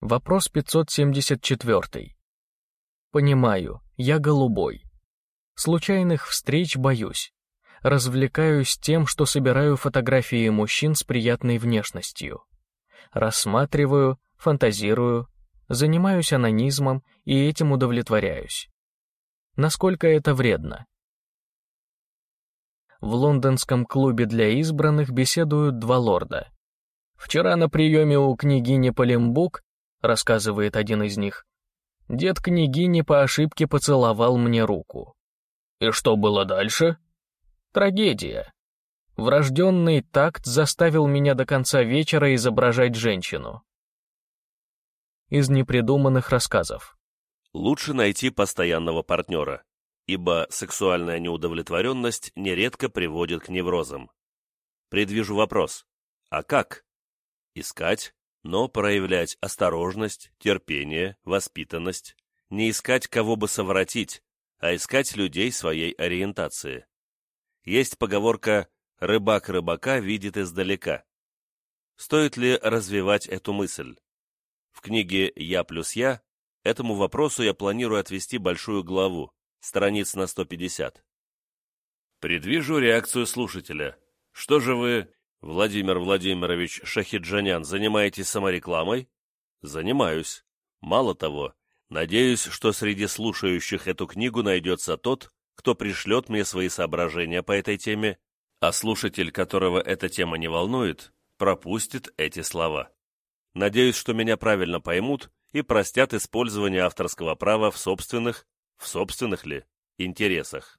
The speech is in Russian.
Вопрос 574. Понимаю, я голубой. Случайных встреч боюсь. Развлекаюсь тем, что собираю фотографии мужчин с приятной внешностью. Рассматриваю, фантазирую, занимаюсь анонизмом и этим удовлетворяюсь. Насколько это вредно? В лондонском клубе для избранных беседуют два лорда. Вчера на приеме у княгини Полимбук, рассказывает один из них, дед княгини по ошибке поцеловал мне руку. И что было дальше? Трагедия. Врожденный такт заставил меня до конца вечера изображать женщину. Из непридуманных рассказов. Лучше найти постоянного партнера, ибо сексуальная неудовлетворенность нередко приводит к неврозам. Предвижу вопрос. А как? Искать, но проявлять осторожность, терпение, воспитанность, не искать кого бы совратить, а искать людей своей ориентации. Есть поговорка «рыбак рыбака видит издалека». Стоит ли развивать эту мысль? В книге «Я плюс я» этому вопросу я планирую отвести большую главу, страниц на 150. Предвижу реакцию слушателя. Что же вы, Владимир Владимирович Шахиджанян, занимаетесь саморекламой? Занимаюсь. Мало того, надеюсь, что среди слушающих эту книгу найдется тот, кто пришлет мне свои соображения по этой теме, а слушатель, которого эта тема не волнует, пропустит эти слова. Надеюсь, что меня правильно поймут и простят использование авторского права в собственных, в собственных ли, интересах.